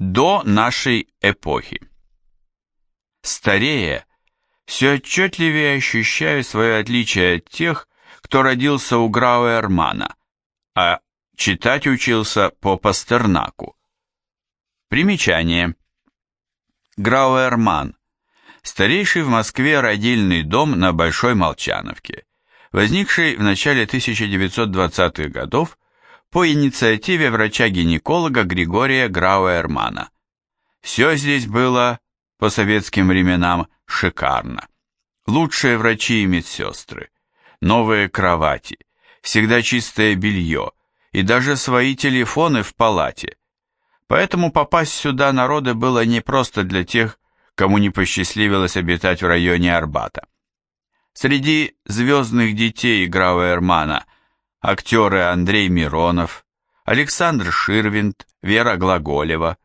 До нашей эпохи. Старея, все отчетливее ощущаю свое отличие от тех, кто родился у Грауэрмана, а читать учился по Пастернаку. Примечание. Грауэрман. Старейший в Москве родильный дом на Большой Молчановке, возникший в начале 1920-х годов по инициативе врача-гинеколога Григория Грауэрмана. Все здесь было по советским временам шикарно. Лучшие врачи и медсестры, новые кровати, всегда чистое белье и даже свои телефоны в палате. Поэтому попасть сюда народы было не просто для тех, кому не посчастливилось обитать в районе Арбата. Среди звездных детей Грауэрмана актеры Андрей Миронов, Александр Ширвинд, Вера Глаголева,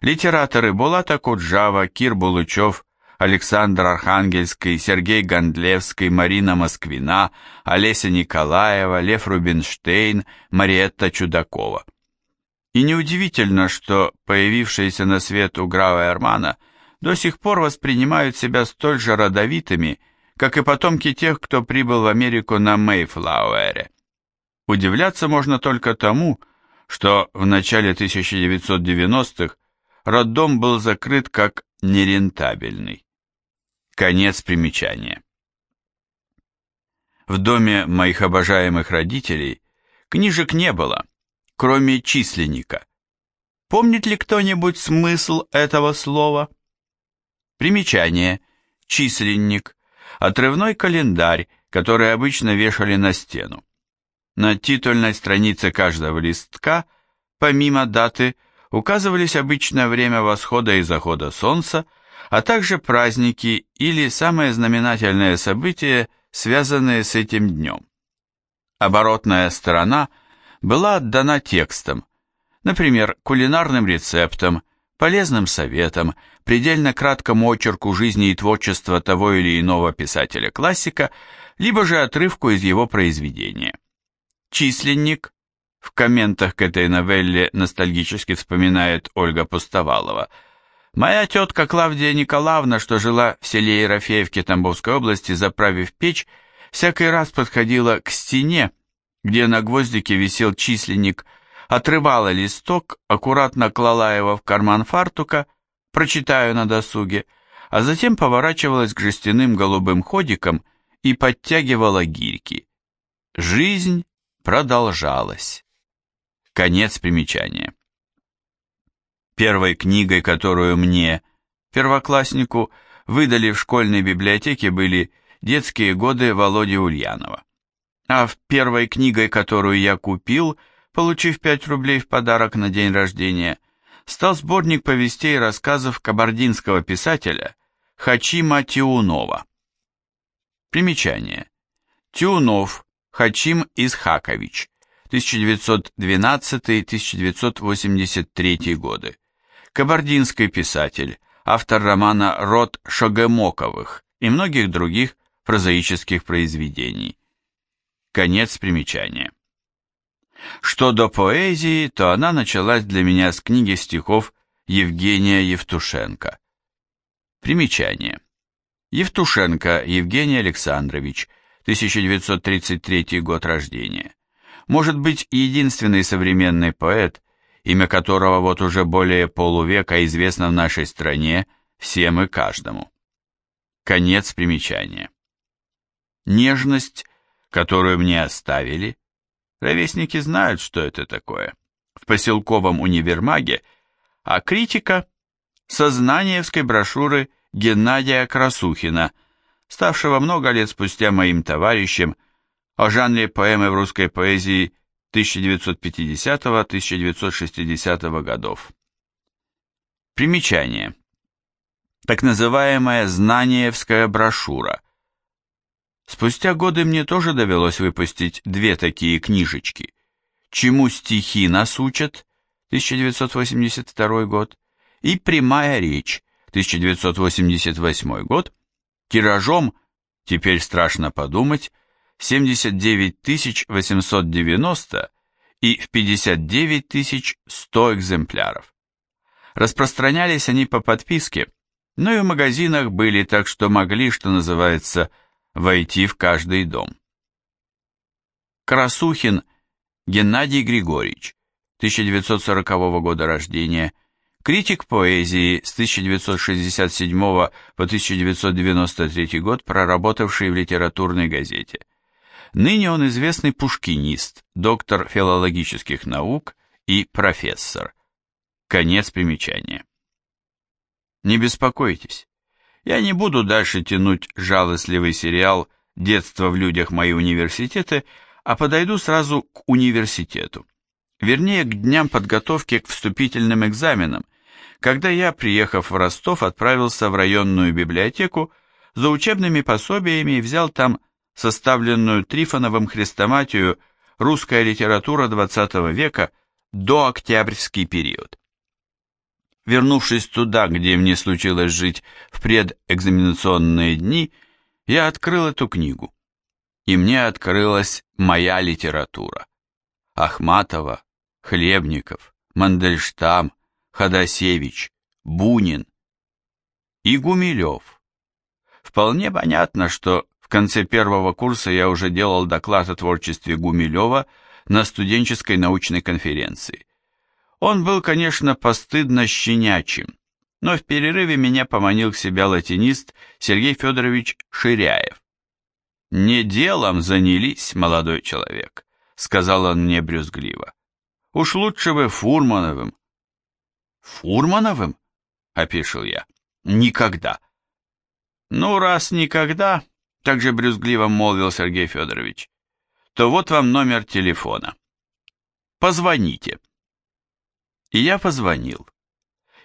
литераторы Булата Куджава, Кир Булычев, Александр Архангельский, Сергей Гондлевский, Марина Москвина, Олеся Николаева, Лев Рубинштейн, Мариетта Чудакова. И неудивительно, что появившиеся на свет у Грава Эрмана до сих пор воспринимают себя столь же родовитыми, как и потомки тех, кто прибыл в Америку на Мейфлауэре. Удивляться можно только тому, что в начале 1990-х роддом был закрыт как нерентабельный. Конец примечания. В доме моих обожаемых родителей книжек не было, кроме численника. Помнит ли кто-нибудь смысл этого слова? Примечание. Численник. Отрывной календарь, который обычно вешали на стену. На титульной странице каждого листка, помимо даты, указывались обычно время восхода и захода солнца, а также праздники или самые знаменательные события, связанные с этим днем. Оборотная сторона была отдана текстом, например, кулинарным рецептам, полезным советам, предельно краткому очерку жизни и творчества того или иного писателя-классика, либо же отрывку из его произведения. Численник, в комментах к этой новелле ностальгически вспоминает Ольга Пустовалова – Моя тетка Клавдия Николаевна, что жила в селе Ерофеевке Тамбовской области, заправив печь, всякий раз подходила к стене, где на гвоздике висел численник, отрывала листок, аккуратно клала его в карман фартука, прочитаю на досуге, а затем поворачивалась к жестяным голубым ходикам и подтягивала гирьки. Жизнь продолжалась. Конец примечания. Первой книгой, которую мне, первокласснику, выдали в школьной библиотеке, были «Детские годы» Володи Ульянова. А в первой книгой, которую я купил, получив 5 рублей в подарок на день рождения, стал сборник повестей и рассказов кабардинского писателя Хачима Тиунова. Примечание. Тиунов Хачим Исхакович, 1912-1983 годы кабардинский писатель, автор романа «Род Шогемоковых» и многих других прозаических произведений. Конец примечания. Что до поэзии, то она началась для меня с книги стихов Евгения Евтушенко. Примечание. Евтушенко Евгений Александрович, 1933 год рождения. Может быть, единственный современный поэт, имя которого вот уже более полувека известно в нашей стране всем и каждому. Конец примечания. Нежность, которую мне оставили, ровесники знают, что это такое, в поселковом универмаге, а критика – сознаниевской брошюры Геннадия Красухина, ставшего много лет спустя моим товарищем, о жанре поэмы в русской поэзии – 1950-1960 годов. Примечание. Так называемая «Знаниевская брошюра». Спустя годы мне тоже довелось выпустить две такие книжечки. «Чему стихи нас учат» 1982 год и «Прямая речь» 1988 год тиражом, теперь страшно подумать, 79 890 и в 59 100 экземпляров. Распространялись они по подписке, но и в магазинах были, так что могли, что называется, войти в каждый дом. Красухин Геннадий Григорьевич, 1940 года рождения, критик поэзии с 1967 по 1993 год, проработавший в литературной газете. Ныне он известный пушкинист, доктор филологических наук и профессор. Конец примечания. Не беспокойтесь, я не буду дальше тянуть жалостливый сериал «Детство в людях. Мои университеты», а подойду сразу к университету. Вернее, к дням подготовки к вступительным экзаменам, когда я, приехав в Ростов, отправился в районную библиотеку за учебными пособиями и взял там составленную Трифоновым хрестоматию «Русская литература XX века» до октябрьский период. Вернувшись туда, где мне случилось жить в предэкзаменационные дни, я открыл эту книгу и мне открылась моя литература. Ахматова, Хлебников, Мандельштам, Ходосевич, Бунин и Гумилев. Вполне понятно, что в конце первого курса я уже делал доклад о творчестве Гумилева на студенческой научной конференции. Он был, конечно, постыдно щенячим, но в перерыве меня поманил к себе латинист Сергей Федорович Ширяев. «Не делом занялись, молодой человек», — сказал он мне брюзгливо. «Уж лучше бы Фурмановым». «Фурмановым?» — опишил я. «Никогда». «Ну, раз никогда», — также брюзгливо молвил Сергей Федорович, «то вот вам номер телефона. Позвоните». И я позвонил.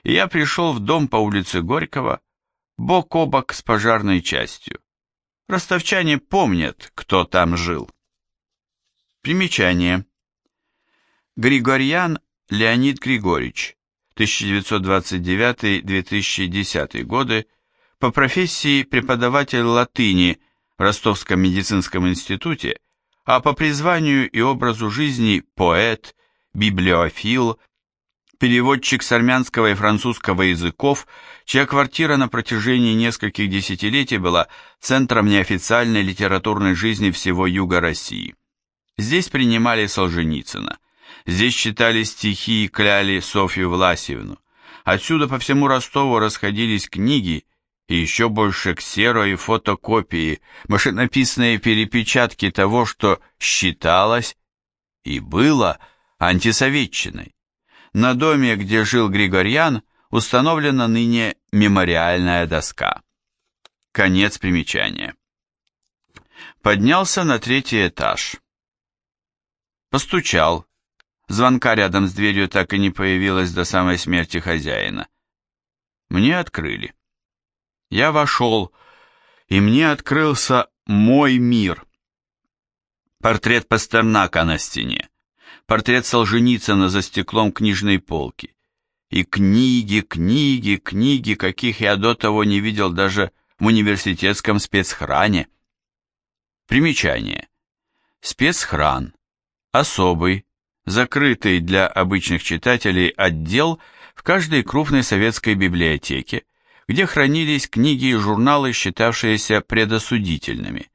И я пришел в дом по улице Горького, бок о бок с пожарной частью. Ростовчане помнят, кто там жил. Примечание. Григорьян Леонид Григорьевич, 1929-2010 годы, по профессии преподаватель латыни в Ростовском медицинском институте, а по призванию и образу жизни поэт, библиофил, переводчик с армянского и французского языков, чья квартира на протяжении нескольких десятилетий была центром неофициальной литературной жизни всего юга России. Здесь принимали Солженицына, здесь читали стихи и кляли Софью Власьевну. Отсюда по всему Ростову расходились книги, и еще больше ксеро и фотокопии, машинописные перепечатки того, что считалось и было антисоветчиной. На доме, где жил Григорьян, установлена ныне мемориальная доска. Конец примечания. Поднялся на третий этаж. Постучал. Звонка рядом с дверью так и не появилось до самой смерти хозяина. Мне открыли. Я вошел, и мне открылся мой мир. Портрет Пастернака на стене портрет Солженицына за стеклом книжной полки. И книги, книги, книги, каких я до того не видел даже в университетском спецхране. Примечание. Спецхран. Особый, закрытый для обычных читателей отдел в каждой крупной советской библиотеке, где хранились книги и журналы, считавшиеся предосудительными.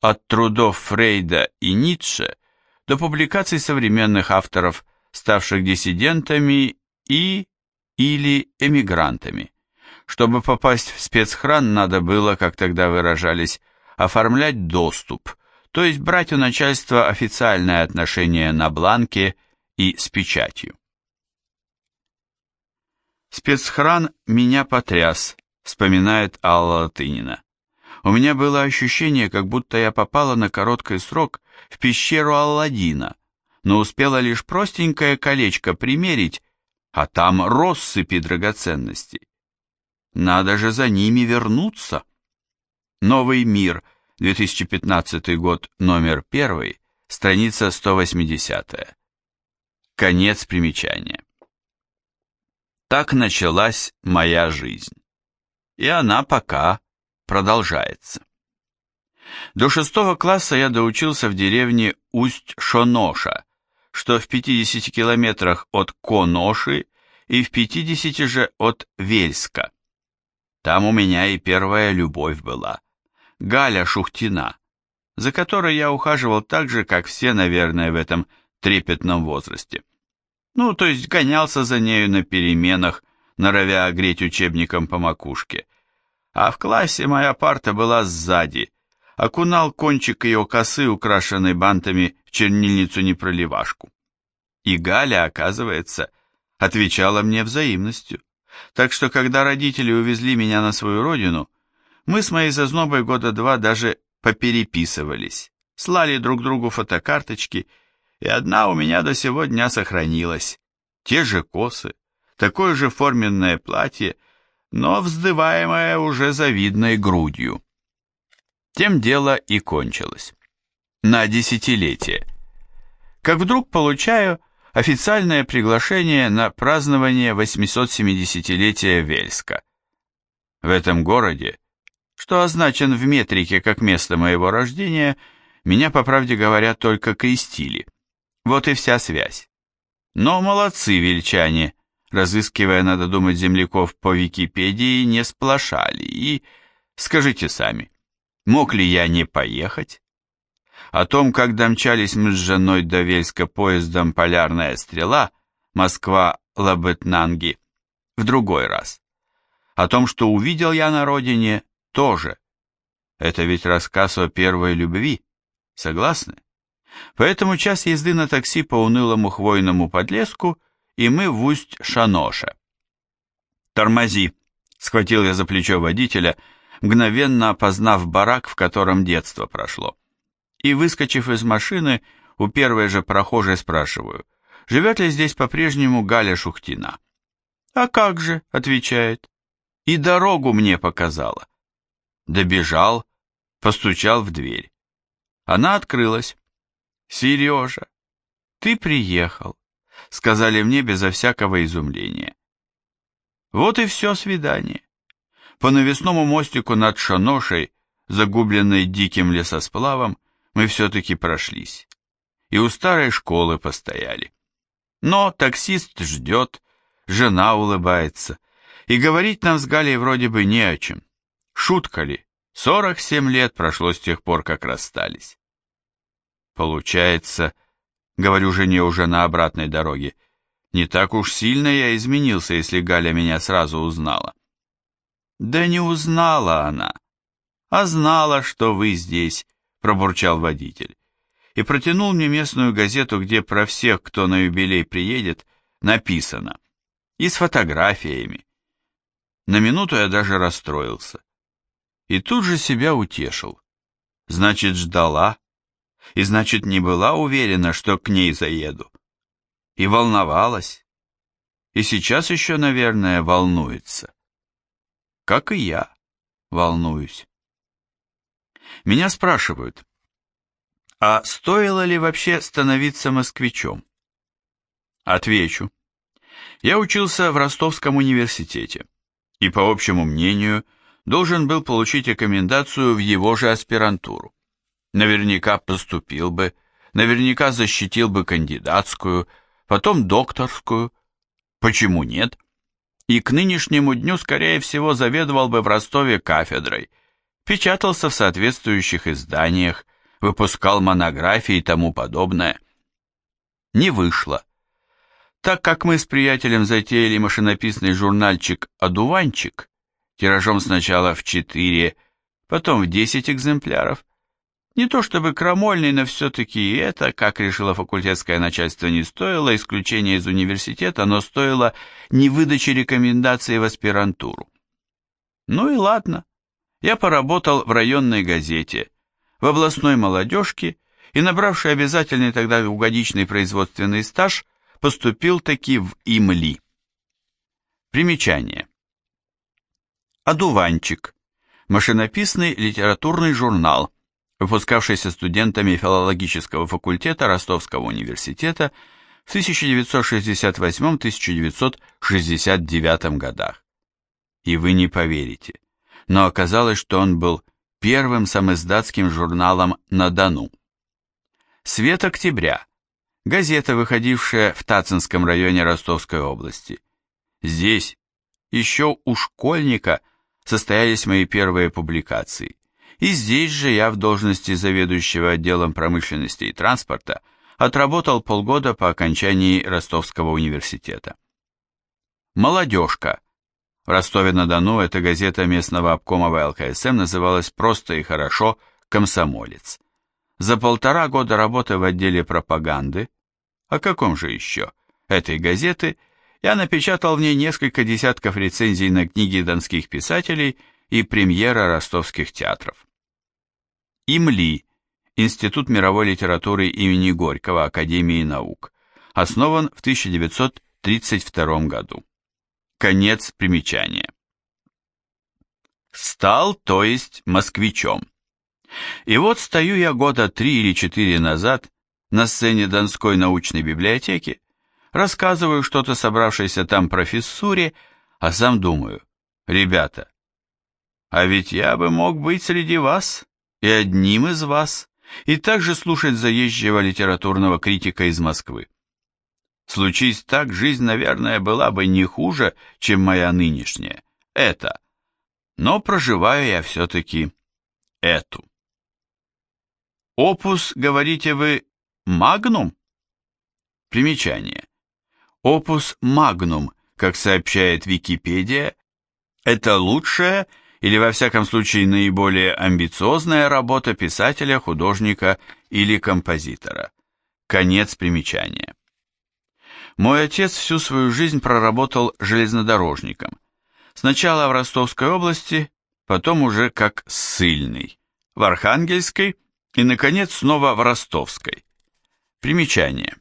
От трудов Фрейда и Ницше до публикаций современных авторов, ставших диссидентами и или эмигрантами. Чтобы попасть в спецхран, надо было, как тогда выражались, оформлять доступ, то есть брать у начальства официальное отношение на бланке и с печатью. Спецхран меня потряс, вспоминает Алла Латынина. У меня было ощущение, как будто я попала на короткий срок в пещеру Алладина, но успела лишь простенькое колечко примерить, а там россыпи драгоценностей. Надо же за ними вернуться. Новый мир, 2015 год, номер 1, страница 180. Конец примечания. Так началась моя жизнь. И она пока продолжается. До шестого класса я доучился в деревне Усть-Шоноша, что в 50 километрах от Коноши и в 50 же от Вельска. Там у меня и первая любовь была. Галя Шухтина, за которой я ухаживал так же, как все, наверное, в этом трепетном возрасте. Ну, то есть гонялся за нею на переменах, норовя огреть учебником по макушке. А в классе моя парта была сзади, окунал кончик ее косы, украшенной бантами, в чернильницу-непроливашку. И Галя, оказывается, отвечала мне взаимностью. Так что, когда родители увезли меня на свою родину, мы с моей зазнобой года два даже попереписывались, слали друг другу фотокарточки, и одна у меня до сего дня сохранилась. Те же косы, такое же форменное платье, но вздываемое уже завидной грудью. Тем дело и кончилось. На десятилетие. Как вдруг получаю официальное приглашение на празднование 870-летия Вельска. В этом городе, что означен в метрике как место моего рождения, меня, по правде говоря, только крестили. Вот и вся связь. Но молодцы вельчане, разыскивая, надо думать, земляков по Википедии, не сплошали. И скажите сами, мог ли я не поехать? О том, как домчались мы с женой до Вельска поездом «Полярная стрела», Москва-Лабытнанги, в другой раз. О том, что увидел я на родине, тоже. Это ведь рассказ о первой любви, согласны? Поэтому час езды на такси по унылому хвойному подлеску, и мы в усть Шаноша. «Тормози!» — схватил я за плечо водителя, мгновенно опознав барак, в котором детство прошло и, выскочив из машины, у первой же прохожей спрашиваю, живет ли здесь по-прежнему Галя Шухтина. «А как же», — отвечает, — «и дорогу мне показала». Добежал, постучал в дверь. Она открылась. «Сережа, ты приехал», — сказали мне безо всякого изумления. Вот и все свидание. По навесному мостику над Шаношей, загубленной диким лесосплавом, мы все-таки прошлись. И у старой школы постояли. Но таксист ждет, жена улыбается. И говорить нам с Галей вроде бы не о чем. Шутка ли? 47 лет прошло с тех пор, как расстались. Получается, говорю жене уже на обратной дороге, не так уж сильно я изменился, если Галя меня сразу узнала. Да не узнала она, а знала, что вы здесь, пробурчал водитель, и протянул мне местную газету, где про всех, кто на юбилей приедет, написано, и с фотографиями. На минуту я даже расстроился. И тут же себя утешил. Значит, ждала, и значит, не была уверена, что к ней заеду. И волновалась. И сейчас еще, наверное, волнуется. Как и я волнуюсь. Меня спрашивают, а стоило ли вообще становиться москвичом? Отвечу. Я учился в Ростовском университете и, по общему мнению, должен был получить рекомендацию в его же аспирантуру. Наверняка поступил бы, наверняка защитил бы кандидатскую, потом докторскую. Почему нет? И к нынешнему дню, скорее всего, заведовал бы в Ростове кафедрой – печатался в соответствующих изданиях, выпускал монографии и тому подобное. Не вышло. Так как мы с приятелем затеяли машинописный журнальчик «Одуванчик», тиражом сначала в 4, потом в 10 экземпляров, не то чтобы крамольный, но все-таки это, как решило факультетское начальство, не стоило исключения из университета, но стоило не выдачи рекомендации в аспирантуру. Ну и ладно я поработал в районной газете, в областной молодежке и, набравший обязательный тогда двухгодичный производственный стаж, поступил таки в ИМЛИ. Примечание. Одуванчик. Машинописный литературный журнал, выпускавшийся студентами филологического факультета Ростовского университета в 1968-1969 годах. И вы не поверите, но оказалось, что он был первым самиздатским журналом на Дону. «Свет октября» – газета, выходившая в Тацинском районе Ростовской области. Здесь, еще у школьника, состоялись мои первые публикации. И здесь же я в должности заведующего отделом промышленности и транспорта отработал полгода по окончании Ростовского университета. «Молодежка». В Ростове-на-Дону эта газета местного обкома ВЛКСМ называлась просто и хорошо «Комсомолец». За полтора года работы в отделе пропаганды, о каком же еще, этой газеты, я напечатал в ней несколько десятков рецензий на книги донских писателей и премьера ростовских театров. ИМЛИ, Институт мировой литературы имени Горького Академии наук, основан в 1932 году. Конец примечания. Стал, то есть, москвичом. И вот стою я года три или четыре назад на сцене Донской научной библиотеки, рассказываю что-то собравшейся там профессуре, а сам думаю, ребята, а ведь я бы мог быть среди вас и одним из вас, и также слушать заезжего литературного критика из Москвы. Случись так, жизнь, наверное, была бы не хуже, чем моя нынешняя. Это. Но проживаю я все-таки эту. Опус, говорите вы, магнум? Примечание. Опус магнум, как сообщает Википедия, это лучшая или во всяком случае наиболее амбициозная работа писателя, художника или композитора. Конец примечания. Мой отец всю свою жизнь проработал железнодорожником. Сначала в Ростовской области, потом уже как ссыльный, в Архангельской и, наконец, снова в Ростовской. Примечание.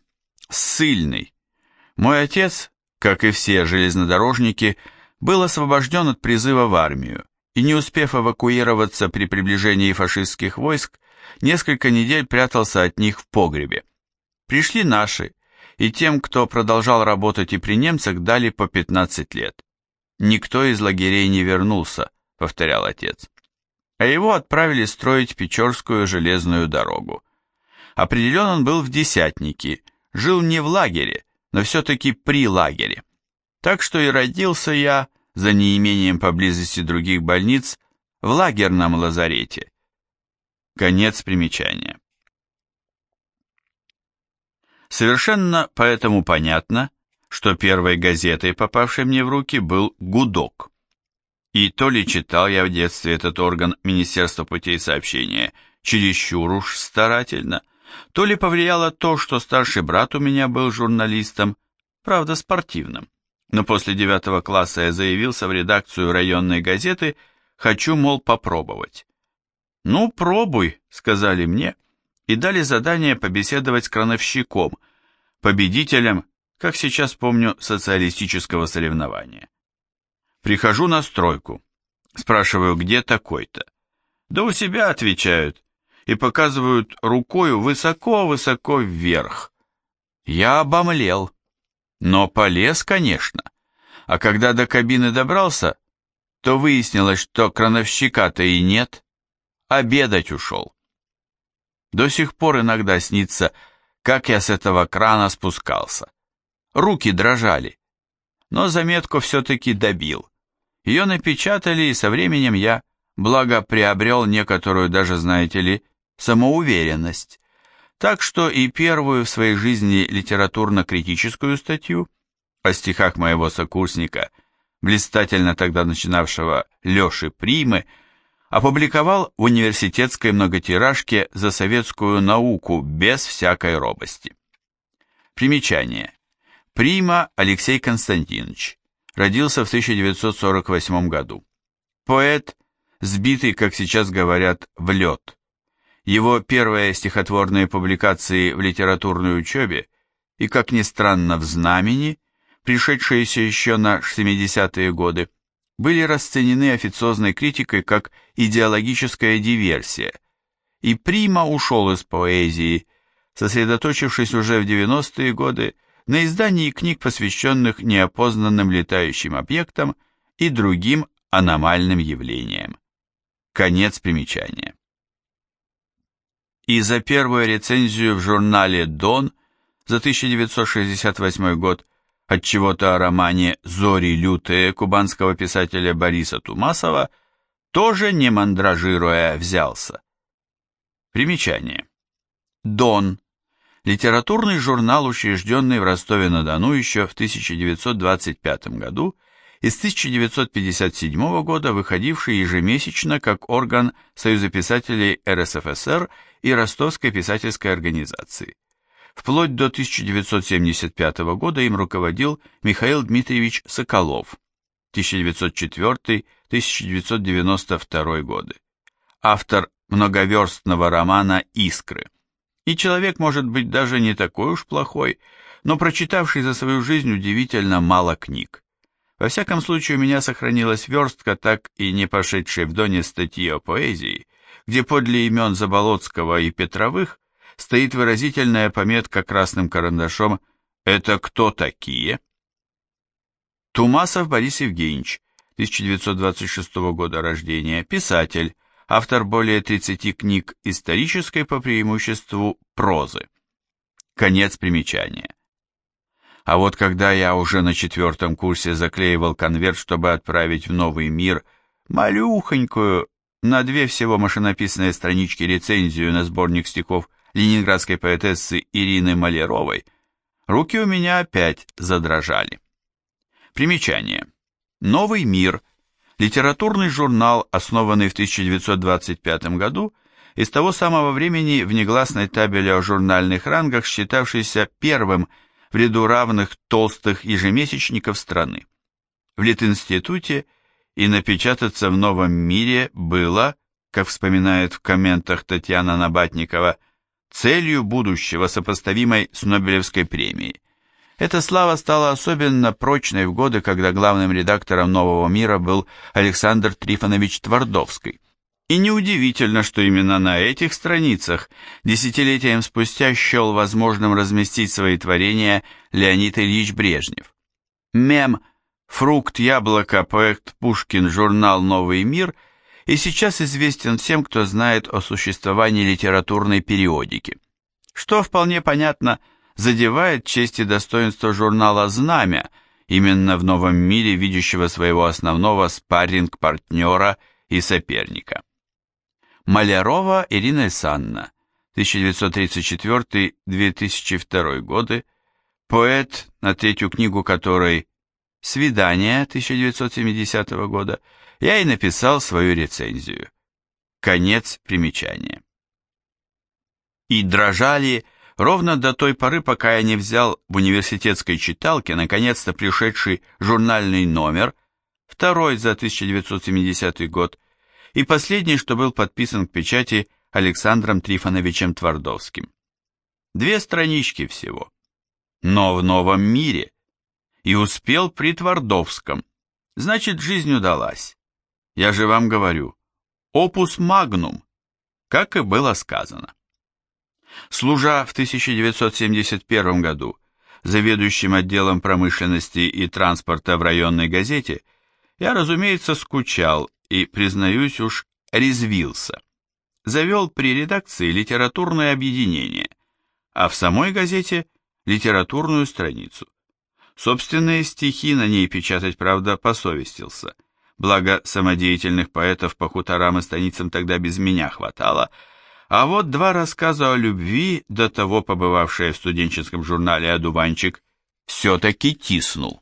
Ссыльный. Мой отец, как и все железнодорожники, был освобожден от призыва в армию и, не успев эвакуироваться при приближении фашистских войск, несколько недель прятался от них в погребе. Пришли наши, и тем, кто продолжал работать и при немцах, дали по 15 лет. Никто из лагерей не вернулся, повторял отец. А его отправили строить Печорскую железную дорогу. Определен он был в десятнике, жил не в лагере, но все-таки при лагере. Так что и родился я, за неимением поблизости других больниц, в лагерном лазарете. Конец примечания. Совершенно поэтому понятно, что первой газетой, попавшей мне в руки, был «Гудок». И то ли читал я в детстве этот орган Министерства путей сообщения чересчур уж старательно, то ли повлияло то, что старший брат у меня был журналистом, правда спортивным. Но после девятого класса я заявился в редакцию районной газеты «Хочу, мол, попробовать». «Ну, пробуй», — сказали мне, — и дали задание побеседовать с крановщиком, победителем, как сейчас помню, социалистического соревнования. Прихожу на стройку, спрашиваю, где такой-то. Да у себя отвечают и показывают рукою высоко-высоко вверх. Я обомлел, но полез, конечно. А когда до кабины добрался, то выяснилось, что крановщика-то и нет, обедать ушел. До сих пор иногда снится, как я с этого крана спускался. Руки дрожали. Но заметку все-таки добил. Ее напечатали, и со временем я, благо, приобрел некоторую, даже, знаете ли, самоуверенность. Так что и первую в своей жизни литературно-критическую статью о стихах моего сокурсника, блистательно тогда начинавшего Леши Примы, опубликовал в университетской многотиражке за советскую науку без всякой робости. Примечание. Прима Алексей Константинович. Родился в 1948 году. Поэт, сбитый, как сейчас говорят, в лед. Его первые стихотворные публикации в литературной учебе и, как ни странно, в знамени, пришедшиеся еще на 70-е годы, были расценены официозной критикой как идеологическая диверсия, и Прима ушел из поэзии, сосредоточившись уже в 90-е годы на издании книг, посвященных неопознанным летающим объектам и другим аномальным явлениям. Конец примечания. И за первую рецензию в журнале «Дон» за 1968 год от чего-то о романе «Зори лютые» кубанского писателя Бориса Тумасова, тоже не мандражируя взялся. Примечание. Дон. Литературный журнал, учрежденный в Ростове-на-Дону еще в 1925 году и с 1957 года выходивший ежемесячно как орган Союза писателей РСФСР и Ростовской писательской организации. Вплоть до 1975 года им руководил Михаил Дмитриевич Соколов, 1904-1992 годы, автор многоверстного романа «Искры». И человек может быть даже не такой уж плохой, но прочитавший за свою жизнь удивительно мало книг. Во всяком случае, у меня сохранилась верстка, так и не пошедшей в Доне статьи о поэзии, где подле имен Заболоцкого и Петровых стоит выразительная пометка красным карандашом «Это кто такие?». Тумасов Борис Евгеньевич, 1926 года рождения, писатель, автор более 30 книг исторической по преимуществу прозы. Конец примечания. А вот когда я уже на четвертом курсе заклеивал конверт, чтобы отправить в новый мир малюхонькую, на две всего машинописные странички рецензию на сборник стихов ленинградской поэтессы Ирины Маляровой, руки у меня опять задрожали. Примечание. «Новый мир» – литературный журнал, основанный в 1925 году, и с того самого времени в негласной табеле о журнальных рангах считавшийся первым в ряду равных толстых ежемесячников страны. В Литинституте и напечататься в «Новом мире» было, как вспоминает в комментах Татьяна Набатникова, целью будущего, сопоставимой с Нобелевской премией. Эта слава стала особенно прочной в годы, когда главным редактором «Нового мира» был Александр Трифонович Твардовский. И неудивительно, что именно на этих страницах десятилетием спустя счел возможным разместить свои творения Леонид Ильич Брежнев. Мем «Фрукт, яблоко, проект Пушкин, журнал «Новый мир» – и сейчас известен всем, кто знает о существовании литературной периодики. Что вполне понятно, задевает честь и достоинство журнала «Знамя», именно в новом мире видящего своего основного спарринг-партнера и соперника. Малярова Ирина Исанна, 1934-2002 годы, поэт, на третью книгу которой «Свидание» 1970 года, я и написал свою рецензию. Конец примечания. И дрожали ровно до той поры, пока я не взял в университетской читалке наконец-то пришедший журнальный номер, второй за 1970 год, и последний, что был подписан к печати Александром Трифоновичем Твардовским. Две странички всего. Но в новом мире. И успел при Твардовском. Значит, жизнь удалась. Я же вам говорю, опус магнум, как и было сказано. Служа в 1971 году заведующим отделом промышленности и транспорта в районной газете, я, разумеется, скучал и, признаюсь уж, резвился. Завел при редакции литературное объединение, а в самой газете литературную страницу. Собственные стихи на ней печатать, правда, посовестился – благо самодеятельных поэтов по хуторам и станицам тогда без меня хватало, а вот два рассказа о любви, до того побывавшие в студенческом журнале «Одуванчик», все-таки тиснул.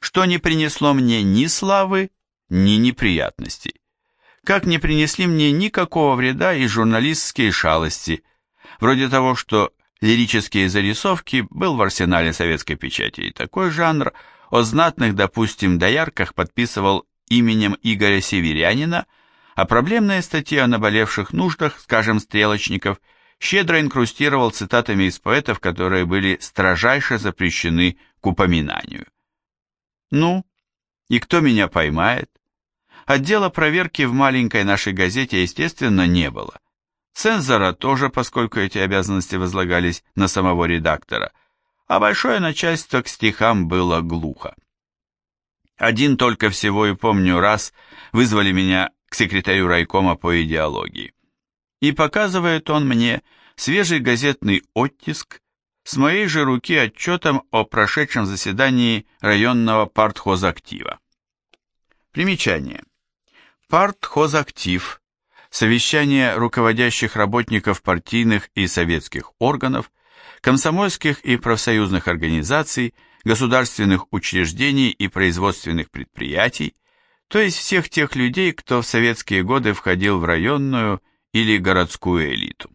Что не принесло мне ни славы, ни неприятностей. Как не принесли мне никакого вреда и журналистские шалости, вроде того, что лирические зарисовки был в арсенале советской печати, и такой жанр о знатных, допустим, доярках подписывал именем Игоря Северянина, а проблемные статьи о наболевших нуждах, скажем, стрелочников, щедро инкрустировал цитатами из поэтов, которые были строжайше запрещены к упоминанию. Ну, и кто меня поймает? Отдела проверки в маленькой нашей газете, естественно, не было. Цензора тоже, поскольку эти обязанности возлагались на самого редактора, а большое начальство к стихам было глухо. Один только всего и помню раз вызвали меня к секретарю райкома по идеологии. И показывает он мне свежий газетный оттиск с моей же руки отчетом о прошедшем заседании районного партхозактива. Примечание. Партхозактив – совещание руководящих работников партийных и советских органов, комсомольских и профсоюзных организаций, государственных учреждений и производственных предприятий, то есть всех тех людей, кто в советские годы входил в районную или городскую элиту.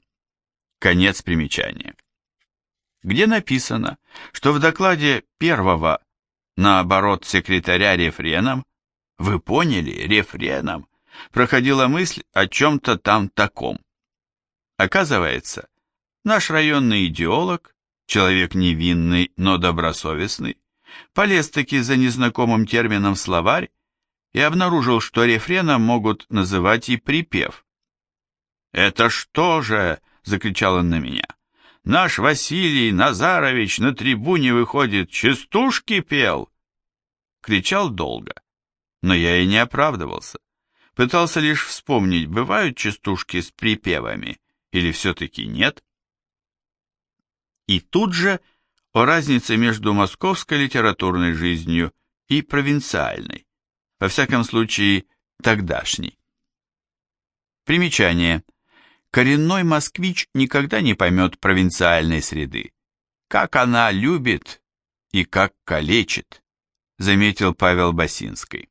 Конец примечания. Где написано, что в докладе первого, наоборот, секретаря рефреном, вы поняли, рефреном, проходила мысль о чем-то там таком. Оказывается, наш районный идеолог, человек невинный, но добросовестный, полез таки за незнакомым термином в словарь и обнаружил, что рефреном могут называть и припев. «Это что же?» — закричал он на меня. «Наш Василий Назарович на трибуне выходит, частушки пел!» Кричал долго, но я и не оправдывался. Пытался лишь вспомнить, бывают частушки с припевами или все-таки нет. И тут же о разнице между московской литературной жизнью и провинциальной во всяком случае, тогдашний. Примечание. Коренной москвич никогда не поймет провинциальной среды. Как она любит и как калечит, заметил Павел Басинский.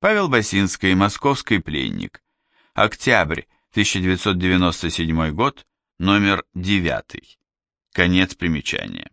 Павел Басинский, московский пленник. Октябрь 1997 год, номер 9. Конец примечания.